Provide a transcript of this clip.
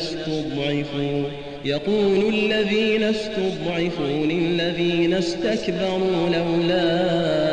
استضعفوا يقول الذين استضعفوا للذين استكبروا لولا